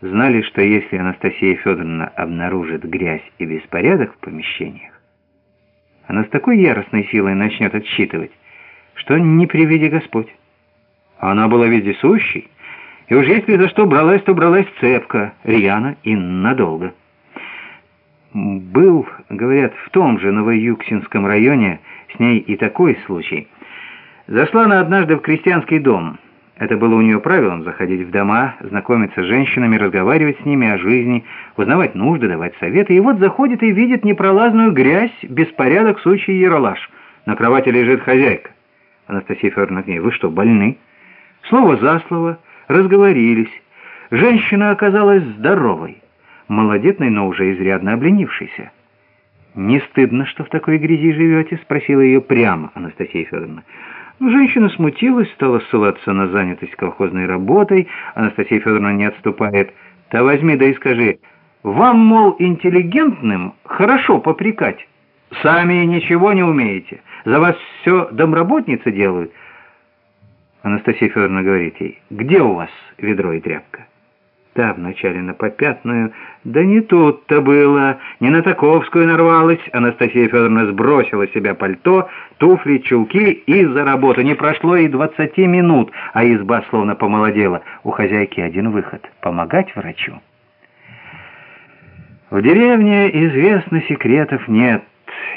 знали, что если Анастасия Федоровна обнаружит грязь и беспорядок в помещениях, она с такой яростной силой начнет отсчитывать, что не приведи Господь. Она была вездесущей, и уж если за что бралась, то бралась цепко, рьяно и надолго. Был, говорят, в том же Новоюксинском районе с ней и такой случай. Зашла она однажды в крестьянский дом. Это было у нее правилом заходить в дома, знакомиться с женщинами, разговаривать с ними о жизни, узнавать нужды, давать советы. И вот заходит и видит непролазную грязь, беспорядок, сучий ералаш. На кровати лежит хозяйка. Анастасия Федоровна к ней, вы что, больны? Слово за слово, разговорились. Женщина оказалась здоровой, малодетной, но уже изрядно обленившейся. «Не стыдно, что в такой грязи живете?» — спросила ее прямо Анастасия Федоровна. Женщина смутилась, стала ссылаться на занятость колхозной работой. Анастасия Федоровна не отступает. «Да возьми, да и скажи, вам, мол, интеллигентным хорошо попрекать. Сами ничего не умеете. За вас все домработницы делают». Анастасия Федоровна говорит ей, «Где у вас ведро и тряпка?» Та вначале на попятную, да не тут-то было, не на таковскую нарвалась. Анастасия Федоровна сбросила с себя пальто, туфли, чулки и за работу. Не прошло и двадцати минут, а изба словно помолодела. У хозяйки один выход — помогать врачу. В деревне известно секретов нет.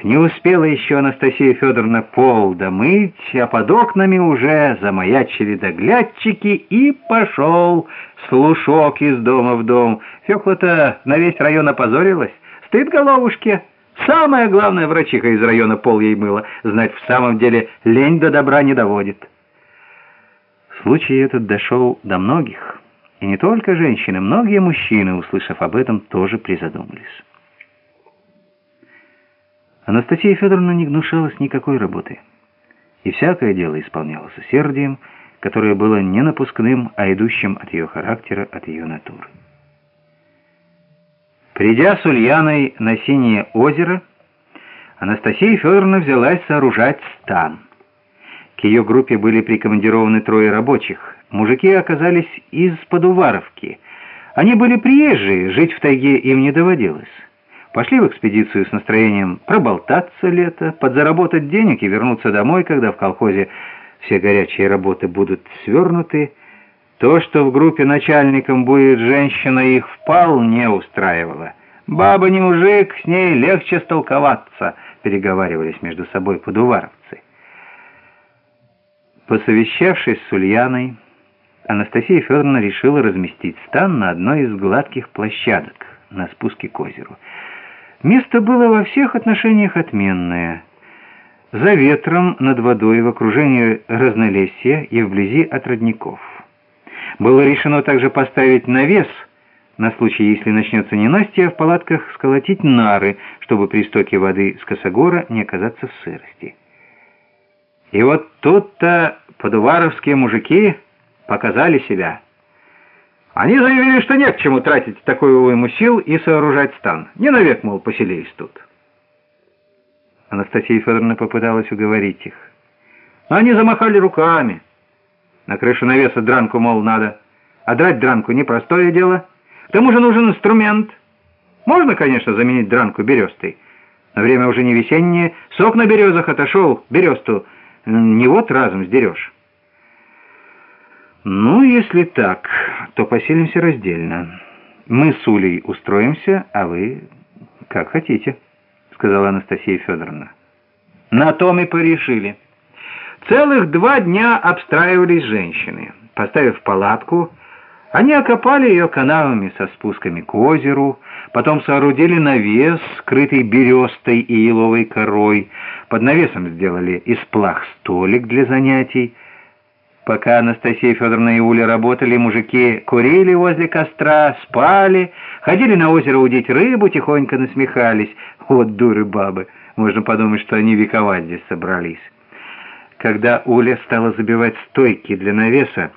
Не успела еще Анастасия Федоровна пол домыть, а под окнами уже замаячили доглядчики, и пошел слушок из дома в дом. Фёкла-то на весь район опозорилась. Стыд головушке. Самая главная врачиха из района пол ей мыла. Знать в самом деле лень до добра не доводит. Случай этот дошел до многих. И не только женщины, многие мужчины, услышав об этом, тоже призадумались. Анастасия Федоровна не гнушалась никакой работы. И всякое дело исполняла с усердием, которое было не напускным, а идущим от ее характера, от ее натуры. Придя с Ульяной на Синее озеро, Анастасия Федоровна взялась сооружать стан. К ее группе были прикомандированы трое рабочих. Мужики оказались из Подуваровки. Они были приезжие, жить в тайге им не доводилось. Пошли в экспедицию с настроением проболтаться лето, подзаработать денег и вернуться домой, когда в колхозе все горячие работы будут свернуты. То, что в группе начальником будет женщина, их вполне устраивало. «Баба не мужик, с ней легче столковаться», — переговаривались между собой подуваровцы. Посовещавшись с Ульяной, Анастасия Федоровна решила разместить стан на одной из гладких площадок на спуске к озеру. Место было во всех отношениях отменное. За ветром, над водой, в окружении разнолесья и вблизи от родников. Было решено также поставить навес, на случай, если начнется ненастье, в палатках сколотить нары, чтобы при стоке воды с косогора не оказаться в сырости. И вот тут-то подуваровские мужики показали себя. Они заявили, что не к чему тратить такую уйму сил и сооружать стан. Не навек, мол, поселились тут. Анастасия Федоровна попыталась уговорить их. Но они замахали руками. На крышу навеса дранку, мол, надо. А драть дранку непростое дело. К тому же нужен инструмент. Можно, конечно, заменить дранку берестой. Но время уже не весеннее. Сок на березах отошел, бересту не вот разом сдерешь. «Ну, если так, то поселимся раздельно. Мы с Улей устроимся, а вы как хотите», — сказала Анастасия Федоровна. На том и порешили. Целых два дня обстраивались женщины. Поставив палатку, они окопали ее канавами со спусками к озеру, потом соорудили навес, скрытый берестой и еловой корой. Под навесом сделали из плах столик для занятий, Пока Анастасия Федоровна и Уля работали, мужики курили возле костра, спали, ходили на озеро удить рыбу, тихонько насмехались. Вот дуры бабы, можно подумать, что они вековать здесь собрались. Когда Уля стала забивать стойки для навеса,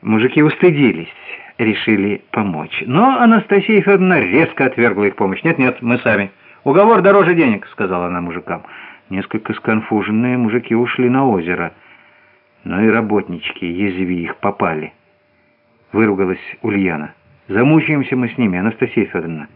мужики устыдились, решили помочь. Но Анастасия Федоровна резко отвергла их помощь. «Нет-нет, мы сами. Уговор дороже денег», — сказала она мужикам. Несколько сконфуженные мужики ушли на озеро — но и работнички, язви их, попали. Выругалась Ульяна. Замучаемся мы с ними, Анастасия Федоровна».